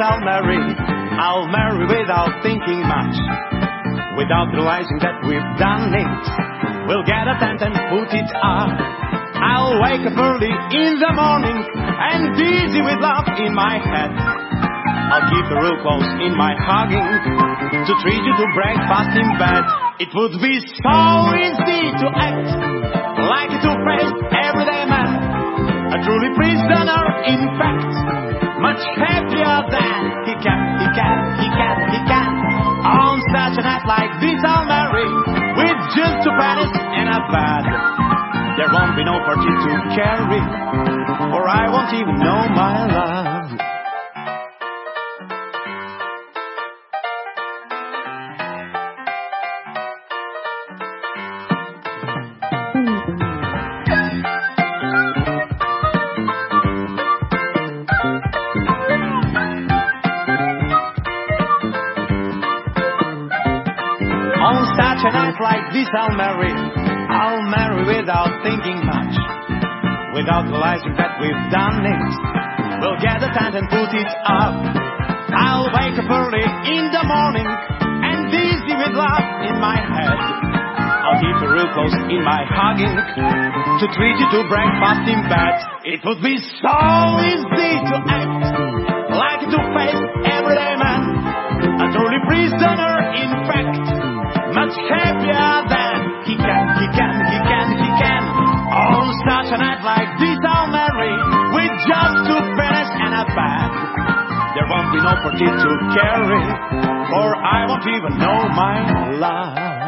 I'll marry. I'll marry without thinking much. Without realizing that we've done it. We'll get a tent and put it up. I'll wake up early in the morning and dizzy with love in my head. I'll keep the rule close in my hugging to treat you to breakfast in bed. It would be so easy to I'll with just two pennies and a bad. There won't be no party to carry, or I won't even know my love. On such a night like this I'll marry. I'll marry without thinking much. Without realizing that we've done it. We'll get a tent and put it up. I'll wake up early in the morning and dizzy with love in my head. I'll keep the real close in my hugging to treat you to breakfast in bed. It would be so easy to act like a happier than he can, he can, he can, he can. On such a night like this I'll marry with just two pennies and a bag. There won't be no party to carry, for I won't even know my life.